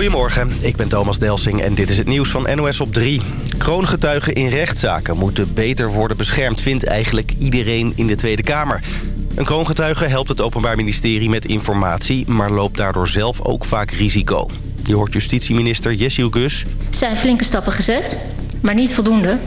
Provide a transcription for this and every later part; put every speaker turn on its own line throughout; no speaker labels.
Goedemorgen, ik ben Thomas Delsing en dit is het nieuws van NOS op 3. Kroongetuigen in rechtszaken moeten beter worden beschermd... vindt eigenlijk iedereen in de Tweede Kamer. Een kroongetuige helpt het Openbaar Ministerie met informatie... maar loopt daardoor zelf ook vaak risico. Je hoort justitieminister Jessie Gus.
Er zijn flinke stappen gezet, maar niet voldoende.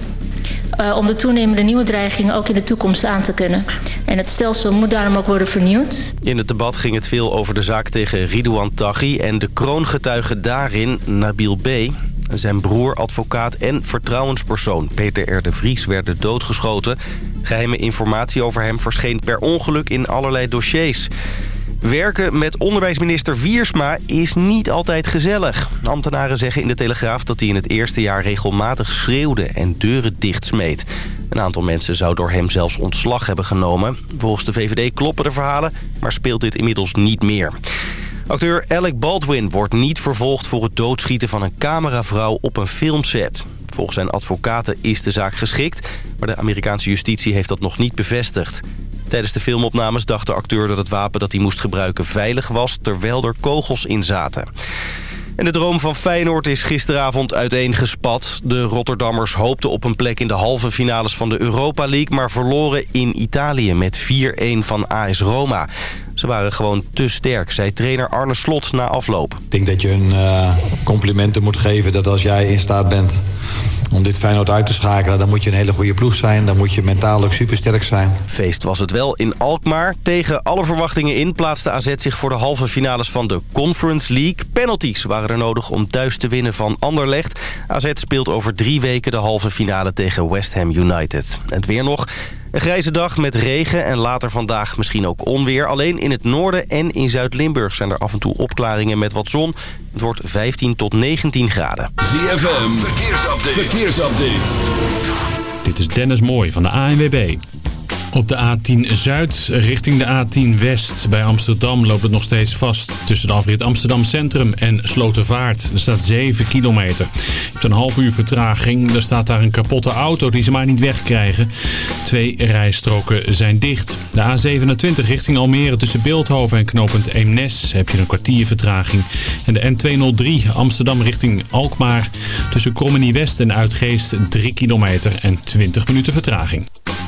Eh, om de toenemende nieuwe dreigingen ook in de toekomst aan te kunnen. En het stelsel moet daarom ook worden vernieuwd.
In het debat ging het veel over de zaak tegen Ridouan Taghi... en de kroongetuige daarin, Nabil B. Zijn broer, advocaat en vertrouwenspersoon Peter R. de Vries werden doodgeschoten. Geheime informatie over hem verscheen per ongeluk in allerlei dossiers. Werken met onderwijsminister Wiersma is niet altijd gezellig. Ambtenaren zeggen in de Telegraaf dat hij in het eerste jaar regelmatig schreeuwde en deuren dicht smeet. Een aantal mensen zou door hem zelfs ontslag hebben genomen. Volgens de VVD kloppen de verhalen, maar speelt dit inmiddels niet meer. Acteur Alec Baldwin wordt niet vervolgd voor het doodschieten van een cameravrouw op een filmset. Volgens zijn advocaten is de zaak geschikt, maar de Amerikaanse justitie heeft dat nog niet bevestigd. Tijdens de filmopnames dacht de acteur dat het wapen dat hij moest gebruiken veilig was... terwijl er kogels in zaten. En de droom van Feyenoord is gisteravond uiteengespat. De Rotterdammers hoopten op een plek in de halve finales van de Europa League... maar verloren in Italië met 4-1 van AS Roma. Ze waren gewoon te sterk, zei trainer Arne Slot na afloop.
Ik denk dat je hun eh, complimenten moet geven dat als jij in staat bent om dit Feyenoord uit te schakelen, dan moet je een hele goede ploeg zijn. Dan moet je mentaal ook supersterk zijn.
Feest was het wel in Alkmaar. Tegen alle verwachtingen in plaatste AZ zich voor de halve finales van de Conference League. Penalties waren er nodig om thuis te winnen van Anderlecht. AZ speelt over drie weken de halve finale tegen West Ham United. Het weer nog... Een grijze dag met regen en later vandaag misschien ook onweer. Alleen in het noorden en in Zuid-Limburg zijn er af en toe opklaringen met wat zon. Het wordt 15 tot 19 graden.
ZFM, verkeersupdate. verkeersupdate.
Dit is Dennis Mooij van de ANWB. Op de A10 Zuid richting de A10 West bij Amsterdam loopt het nog steeds vast. Tussen de afrit Amsterdam Centrum en Slotervaart. Er staat 7 kilometer. Je hebt een half uur vertraging. Er staat daar een kapotte auto die ze maar niet wegkrijgen. Twee rijstroken zijn dicht. De A27 richting Almere tussen Beeldhoven en knooppunt Eemnes heb je een kwartier vertraging. En de N203 Amsterdam richting Alkmaar tussen Krommenie West en Uitgeest 3 kilometer en 20 minuten vertraging.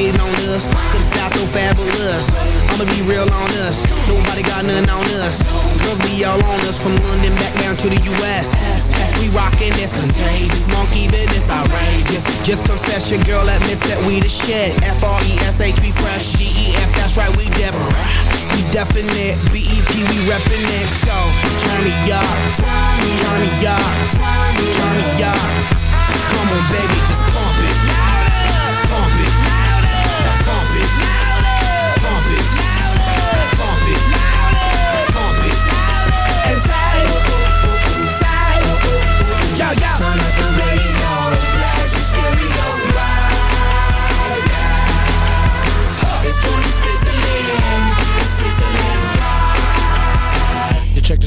hating on us. Could've stopped so fabulous. I'ma be real on us. Nobody got nothing on us. Girls be all on us from London back down to the U.S. We rockin' this contagious monkey business outrageous. Just confess your girl admits that we the shit. F R E S H we fresh. G E F that's right we Deborah. We definite. B E P we reppin' it. So turn me up, turn me up, turn me up. Come on baby, just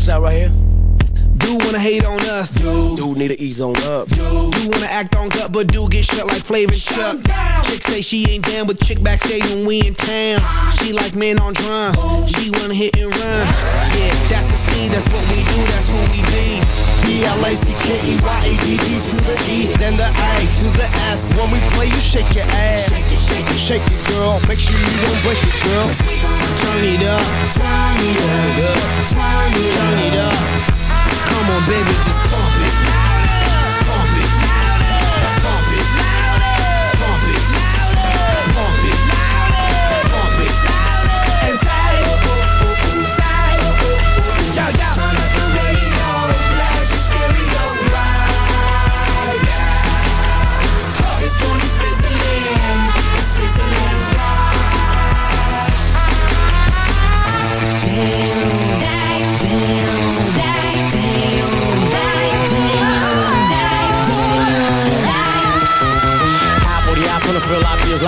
this out right here. Do wanna hate on us? Do, do need to ease on up? Do, wanna act on gut, but do get shut like Flavor Chuck? Chick say she ain't down, but chick backstage when we in town. She like men on drum. She wanna hit and run. Yeah, that's the speed, that's what we do, that's who we be. B-L-A-C-K-E-Y-A-D-D to the E, then the A to the S. When we play, you shake your ass. Shake it, shake it, shake it, girl. Make sure you don't break it, girl. Turn it up. Turn it up. Turn it up. Turn it up. Come on, baby, just pump.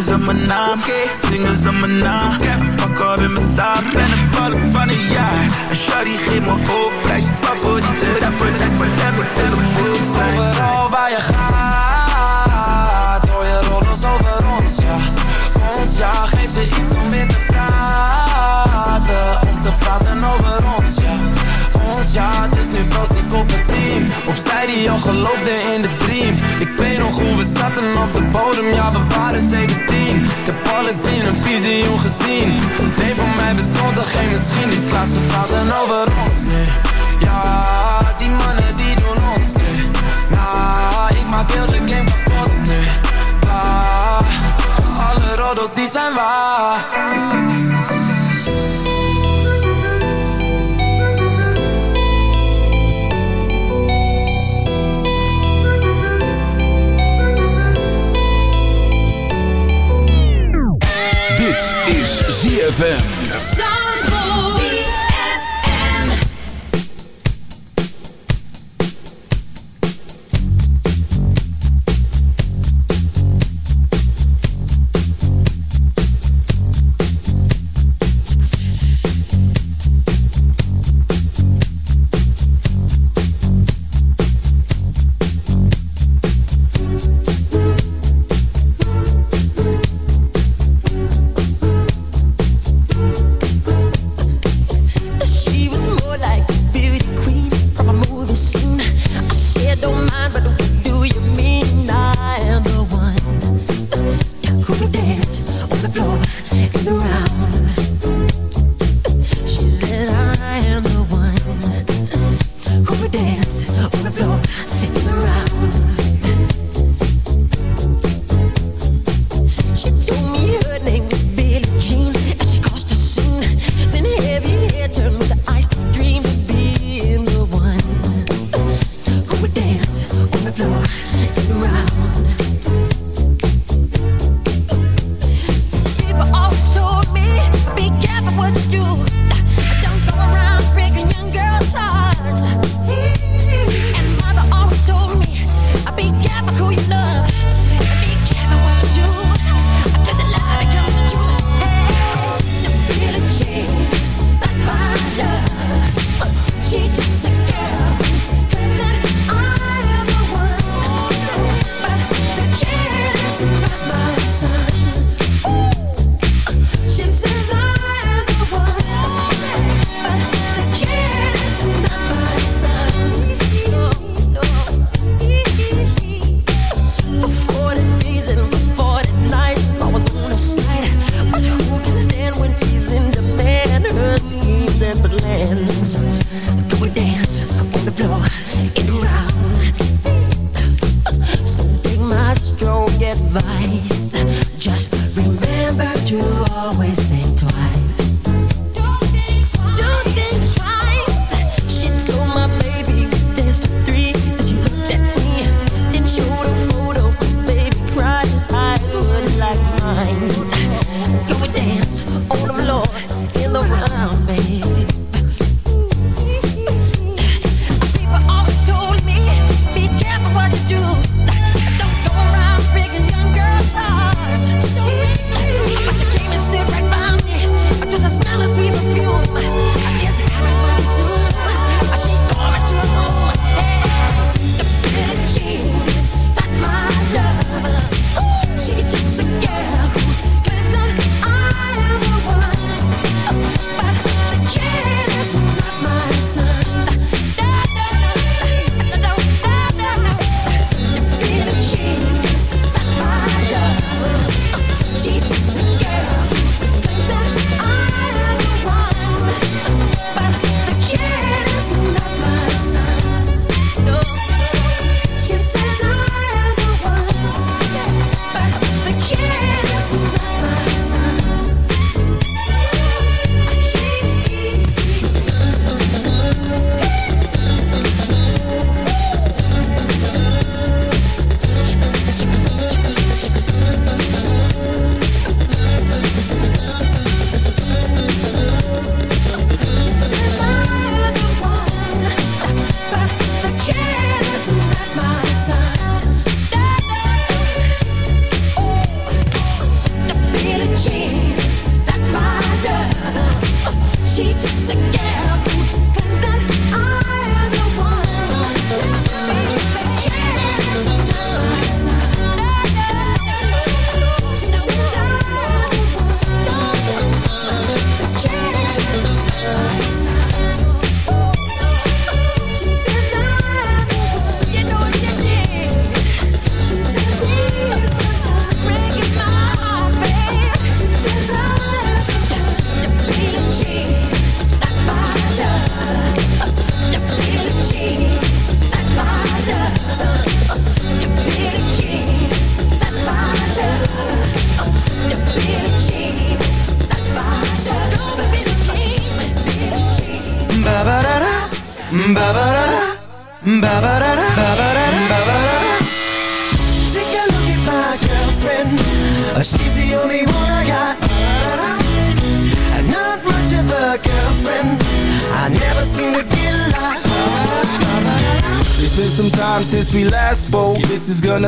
Zingen ze
mijn naam, zingen ze mijn naam. Ik pak op in mijn zaak, ben een ballen van een jaar. En charlie, geeft me hoop, prijs je favoriete rapper. Lijkt rapper, boel zijn.
Overal waar je gaat, hoor je rollers over ons, ja. Ons, ja, geef ze iets om weer te praten. Om te praten over ons, ja. Ons, ja, dus nu vast ik op het team. Opzij die al geloofde in de dream. Ik weet nog hoe we starten op de gezien, een visie ongezien Nee, voor mij bestond er geen misschien die laatste praat en over ons, nee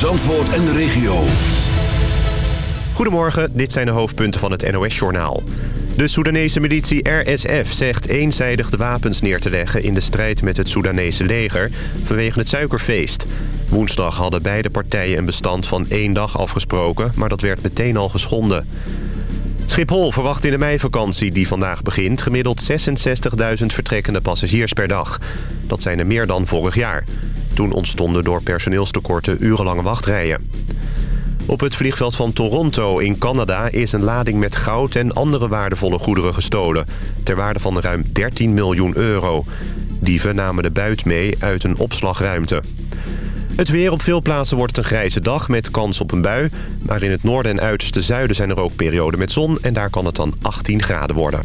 Zandvoort en de regio.
Goedemorgen, dit zijn de hoofdpunten van het NOS-journaal. De Soedanese militie RSF zegt eenzijdig de wapens neer te leggen... in de strijd met het Soedanese leger vanwege het suikerfeest. Woensdag hadden beide partijen een bestand van één dag afgesproken... maar dat werd meteen al geschonden. Schiphol verwacht in de meivakantie die vandaag begint... gemiddeld 66.000 vertrekkende passagiers per dag. Dat zijn er meer dan vorig jaar. Toen ontstonden door personeelstekorten urenlange wachtrijen. Op het vliegveld van Toronto in Canada is een lading met goud en andere waardevolle goederen gestolen. Ter waarde van ruim 13 miljoen euro. Dieven namen de buit mee uit een opslagruimte. Het weer op veel plaatsen wordt het een grijze dag met kans op een bui. Maar in het noorden en uiterste zuiden zijn er ook perioden met zon en daar kan het dan 18 graden worden.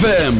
ZFM.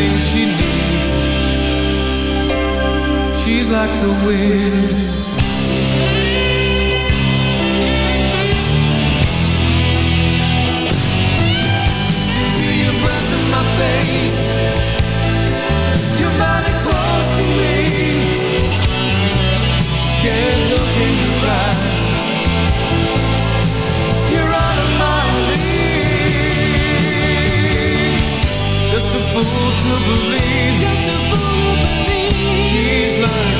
everything she needs. She's like the wind. believe, just a fool to believe. She's
mine.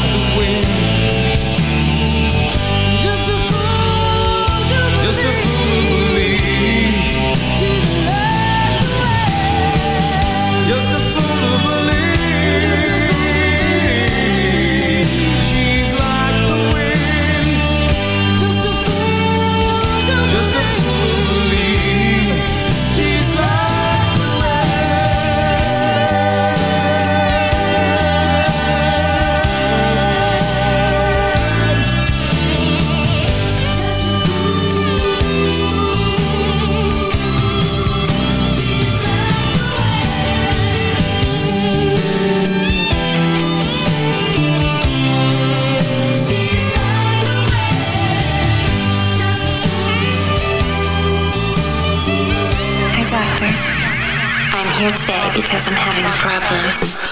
here today because I'm having a problem.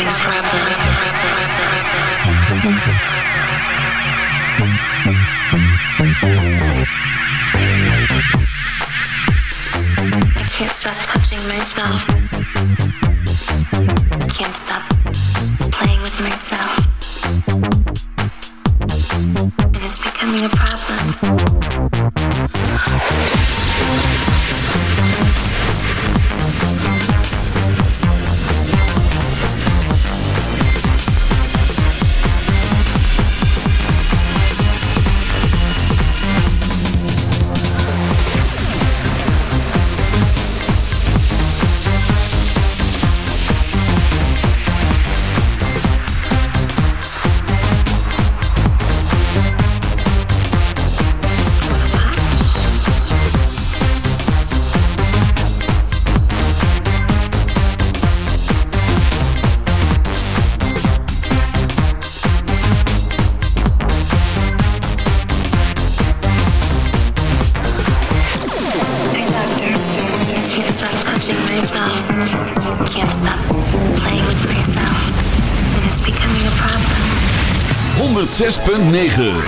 I Can't stop touching myself.
9.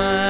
mind